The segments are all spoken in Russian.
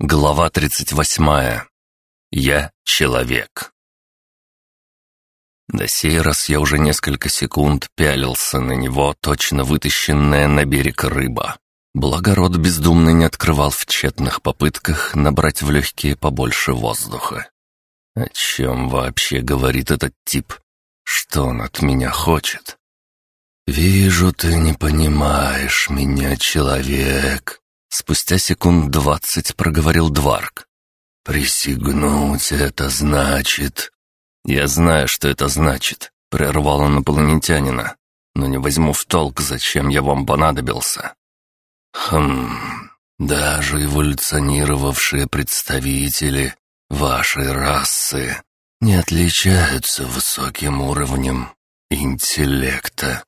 Глава 38. Я человек. До сей раз я уже несколько секунд пялился на него, точно вытащенная на берег рыба. Благород бездумно не открывал в тщетных попытках набрать в легкие побольше воздуха. О чем вообще говорит этот тип? Что он от меня хочет? «Вижу, ты не понимаешь меня, человек», Спустя секунд двадцать проговорил Дварк. «Присягнуть это значит...» «Я знаю, что это значит», — прервал он инопланетянина. «Но не возьму в толк, зачем я вам понадобился». «Хм... Даже эволюционировавшие представители вашей расы не отличаются высоким уровнем интеллекта.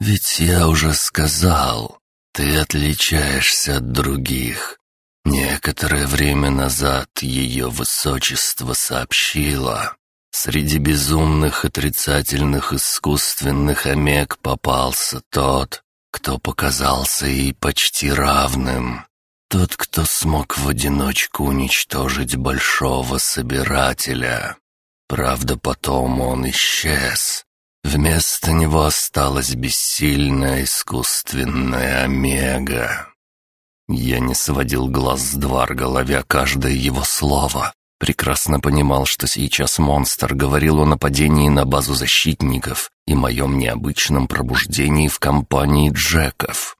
Ведь я уже сказал, ты отличаешься от других. Некоторое время назад ее высочество сообщило. Среди безумных отрицательных искусственных омег попался тот, кто показался ей почти равным. Тот, кто смог в одиночку уничтожить большого собирателя. Правда, потом он исчез. Вместо него осталась бессильная искусственная омега. Я не сводил глаз с Дварга, ловя каждое его слово. Прекрасно понимал, что сейчас монстр говорил о нападении на базу защитников и моем необычном пробуждении в компании Джеков.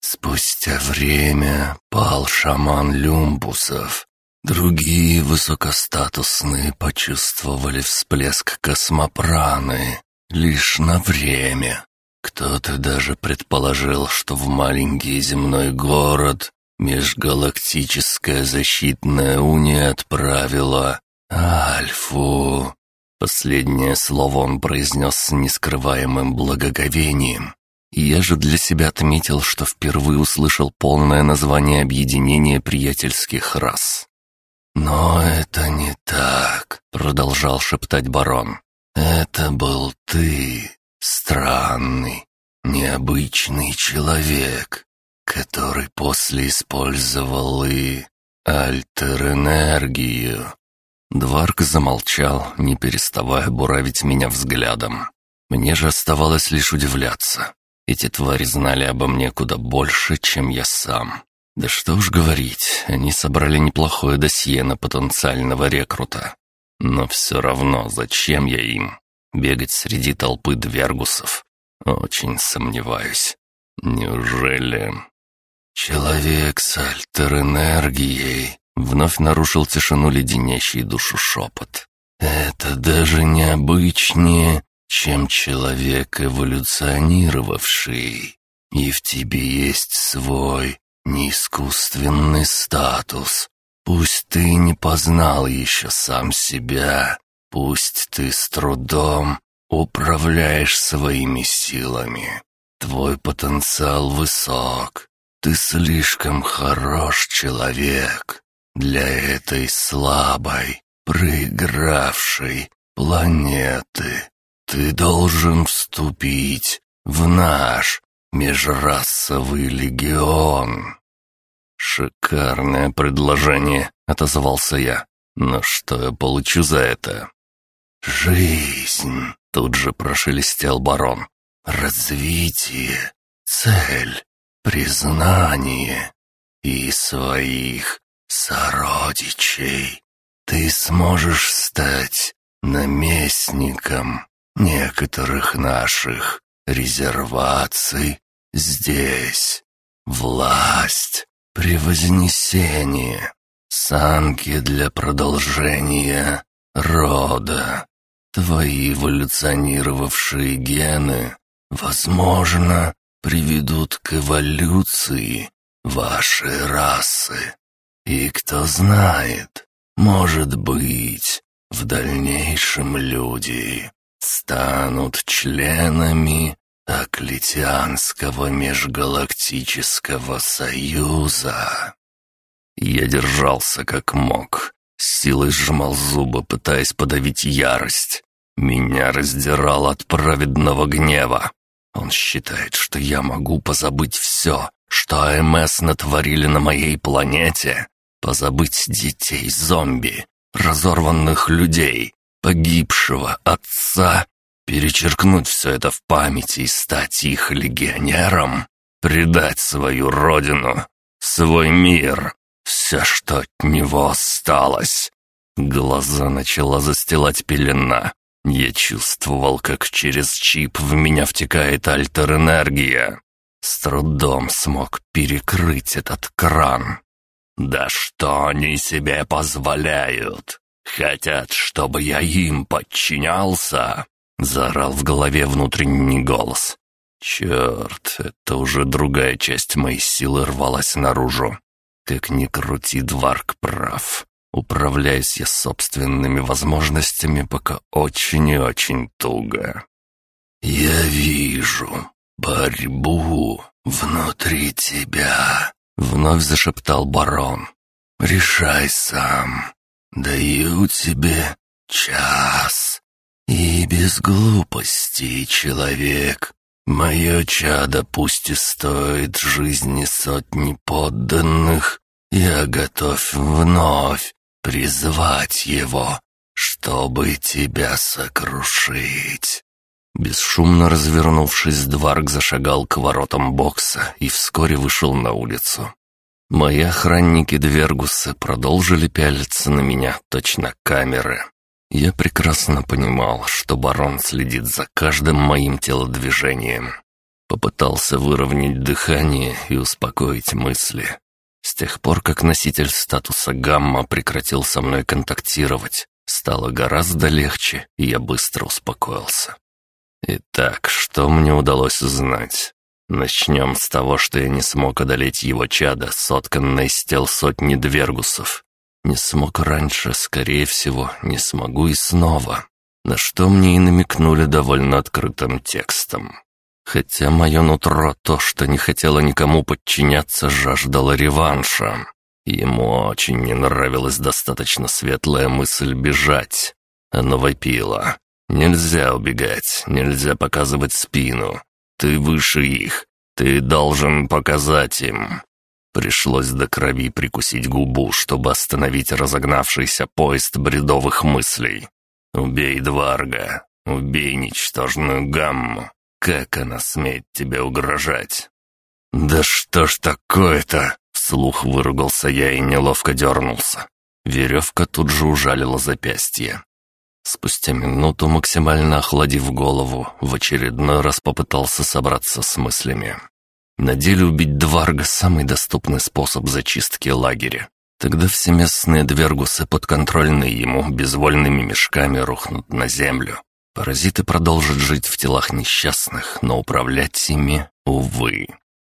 Спустя время пал шаман Люмбусов. Другие высокостатусные почувствовали всплеск космопраны Лишь на время. Кто-то даже предположил, что в маленький земной город межгалактическая защитная уния отправила Альфу. Последнее слово он произнес с нескрываемым благоговением. Я же для себя отметил, что впервые услышал полное название объединения приятельских рас. «Но это не так», — продолжал шептать барон. Это был ты, странный, необычный человек, который после использовал и альтер-энергию. Дварк замолчал, не переставая буравить меня взглядом. Мне же оставалось лишь удивляться. Эти твари знали обо мне куда больше, чем я сам. Да что уж говорить, они собрали неплохое досье на потенциального рекрута. Но все равно, зачем я им? Бегать среди толпы двергусов? Очень сомневаюсь. Неужели... «Человек с альтер-энергией», — вновь нарушил тишину леденящий душу шепот. «Это даже необычнее, чем человек, эволюционировавший. И в тебе есть свой неискусственный статус, Пусть ты не познал еще сам себя, пусть ты с трудом управляешь своими силами. Твой потенциал высок, ты слишком хорош человек для этой слабой, проигравшей планеты. Ты должен вступить в наш межрасовый легион. «Шикарное предложение», — отозвался я. «Но что я получу за это?» «Жизнь», — тут же прошелестел барон. «Развитие, цель, признание и своих сородичей. Ты сможешь стать наместником некоторых наших резерваций здесь. Власть Превознесение. Санки для продолжения рода. Твои эволюционировавшие гены, возможно, приведут к эволюции вашей расы. И кто знает, может быть, в дальнейшем люди станут членами Аклитианского межгалактического союза. Я держался как мог, силой сжимал зубы, пытаясь подавить ярость. Меня раздирал от праведного гнева. Он считает, что я могу позабыть все, что АМС натворили на моей планете. Позабыть детей, зомби, разорванных людей, погибшего отца, перечеркнуть все это в памяти и стать их легионером, предать свою родину, свой мир, все, что от него осталось. Глаза начала застилать пелена. Я чувствовал, как через чип в меня втекает альтер-энергия. С трудом смог перекрыть этот кран. «Да что они себе позволяют? Хотят, чтобы я им подчинялся?» Заорал в голове внутренний голос. «Черт, это уже другая часть моей силы рвалась наружу. Как ни крути, Дварк прав. Управляюсь я собственными возможностями пока очень и очень туго. «Я вижу борьбу внутри тебя», — вновь зашептал барон. «Решай сам. Даю тебе час. И без глупостей, человек. Мое чадо пусть и стоит жизни сотни подданных, я готов вновь призвать его, чтобы тебя сокрушить». Бесшумно развернувшись, Дварг зашагал к воротам бокса и вскоре вышел на улицу. Мои охранники Двергусы продолжили пялиться на меня, точно камеры. Я прекрасно понимал, что барон следит за каждым моим телодвижением. Попытался выровнять дыхание и успокоить мысли. С тех пор, как носитель статуса гамма прекратил со мной контактировать, стало гораздо легче, и я быстро успокоился. Итак, что мне удалось узнать? Начнем с того, что я не смог одолеть его чадо, сотканное из тел сотни двергусов. Не смог раньше, скорее всего, не смогу и снова. На что мне и намекнули довольно открытым текстом. Хотя мое нутро, то, что не хотело никому подчиняться, жаждало реванша. Ему очень не нравилась достаточно светлая мысль бежать. Оно вопило. «Нельзя убегать, нельзя показывать спину. Ты выше их, ты должен показать им». Пришлось до крови прикусить губу, чтобы остановить разогнавшийся поезд бредовых мыслей. «Убей Дварга, убей ничтожную гамму, как она смеет тебе угрожать?» «Да что ж такое-то?» — вслух выругался я и неловко дернулся. Веревка тут же ужалила запястье. Спустя минуту, максимально охладив голову, в очередной раз попытался собраться с мыслями. На деле убить Дварга — самый доступный способ зачистки лагеря. Тогда все местные двергусы, подконтрольные ему, безвольными мешками рухнут на землю. Паразиты продолжат жить в телах несчастных, но управлять ими, увы.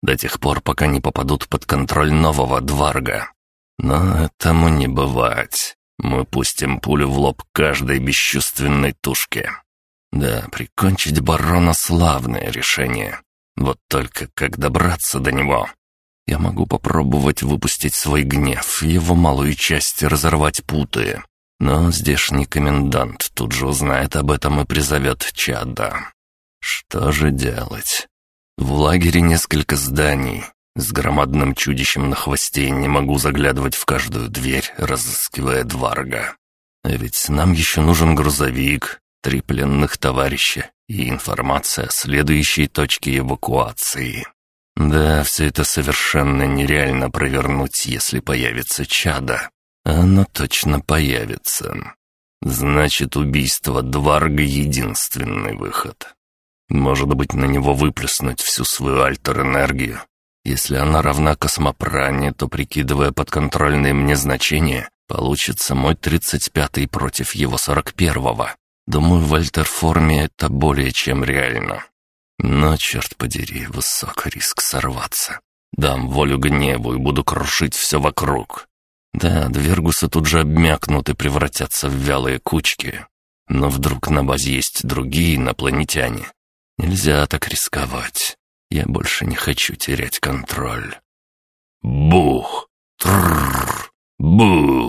До тех пор, пока не попадут под контроль нового Дварга. Но этому не бывать. Мы пустим пулю в лоб каждой бесчувственной тушке. Да, прикончить барона — славное решение. Вот только как добраться до него? Я могу попробовать выпустить свой гнев, его малую часть разорвать путы. Но здешний комендант тут же узнает об этом и призовет чада. Что же делать? В лагере несколько зданий. С громадным чудищем на хвосте не могу заглядывать в каждую дверь, разыскивая Дварга. А ведь нам еще нужен грузовик, три пленных товарища и информация о следующей точке эвакуации. Да, все это совершенно нереально провернуть, если появится чада. Оно точно появится. Значит, убийство Дварга — единственный выход. Может быть, на него выплеснуть всю свою альтер-энергию. Если она равна космопране, то, прикидывая подконтрольные мне значения, получится мой 35-й против его 41-го. Думаю, в альтер-форме это более чем реально. Но, черт подери, высок риск сорваться. Дам волю гневу и буду крушить все вокруг. Да, двергусы тут же обмякнут и превратятся в вялые кучки. Но вдруг на базе есть другие инопланетяне. Нельзя так рисковать. Я больше не хочу терять контроль. Бух! Трррр! Бух!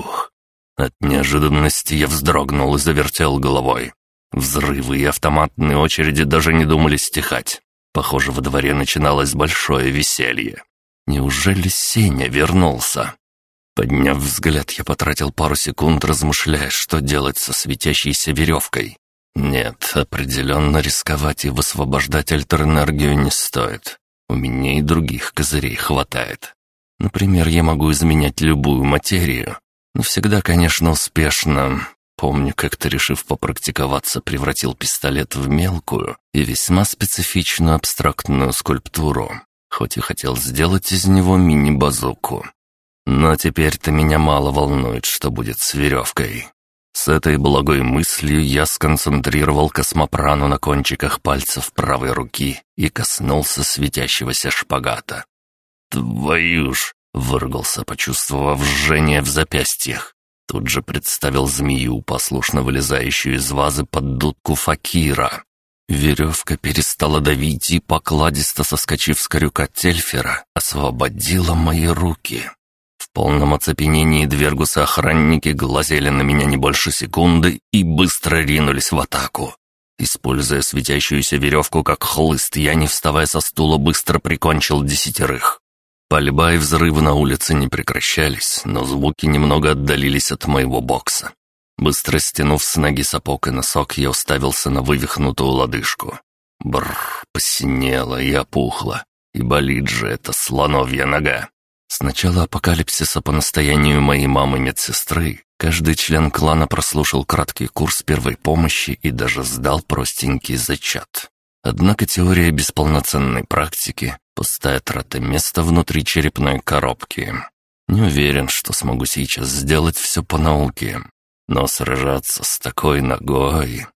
От неожиданности я вздрогнул и завертел головой. Взрывы и автоматные очереди даже не думали стихать. Похоже, во дворе начиналось большое веселье. Неужели Сеня вернулся? Подняв взгляд, я потратил пару секунд, размышляя, что делать со светящейся веревкой. Нет, определенно рисковать и высвобождать альтерэнергию не стоит. У меня и других козырей хватает. Например, я могу изменять любую материю. Но всегда, конечно, успешно. Помню, как-то решив попрактиковаться, превратил пистолет в мелкую и весьма специфичную абстрактную скульптуру, хоть и хотел сделать из него мини-базуку. Но теперь-то меня мало волнует, что будет с веревкой. С этой благой мыслью я сконцентрировал космопрану на кончиках пальцев правой руки и коснулся светящегося шпагата. «Твою ж!» — выругался, почувствовав жжение в запястьях. Тут же представил змею, послушно вылезающую из вазы под дудку факира. Веревка перестала давить и, покладисто соскочив с корюка Тельфера, освободила мои руки. В полном оцепенении двергусы-охранники глазели на меня не больше секунды и быстро ринулись в атаку. Используя светящуюся веревку как хлыст, я, не вставая со стула, быстро прикончил десятерых. Пальба и взрывы на улице не прекращались, но звуки немного отдалились от моего бокса. Быстро стянув с ноги сапог и носок, я уставился на вывихнутую лодыжку. Бррр, посинело и опухло. И болит же эта слоновья нога. С апокалипсиса по настоянию моей мамы-медсестры каждый член клана прослушал краткий курс первой помощи и даже сдал простенький зачат. Однако теория без полноценной практики — пустая трата места внутри черепной коробки. Не уверен, что смогу сейчас сделать все по науке, но сражаться с такой ногой...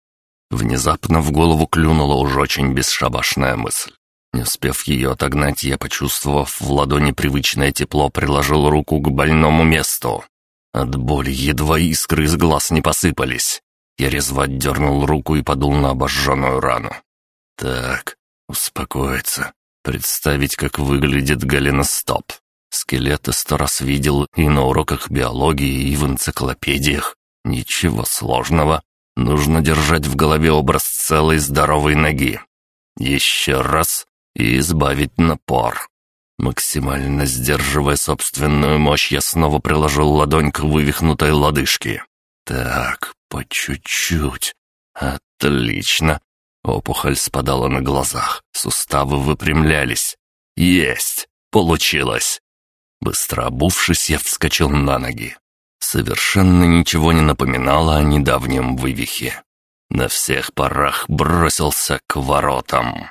Внезапно в голову клюнула уже очень бесшабашная мысль. Не успев ее отогнать, я, почувствовав в ладони привычное тепло, приложил руку к больному месту. От боли едва искры из глаз не посыпались. Я резво отдернул руку и подул на обожженную рану. Так, успокоиться. Представить, как выглядит Галина Стоп. Скелеты сто раз видел и на уроках биологии, и в энциклопедиях. Ничего сложного. Нужно держать в голове образ целой здоровой ноги. Еще раз и избавить напор. Максимально сдерживая собственную мощь, я снова приложил ладонь к вывихнутой лодыжке. Так, по чуть-чуть. Отлично. Опухоль спадала на глазах, суставы выпрямлялись. Есть! Получилось! Быстро обувшись, я вскочил на ноги. Совершенно ничего не напоминало о недавнем вывихе. На всех парах бросился к воротам.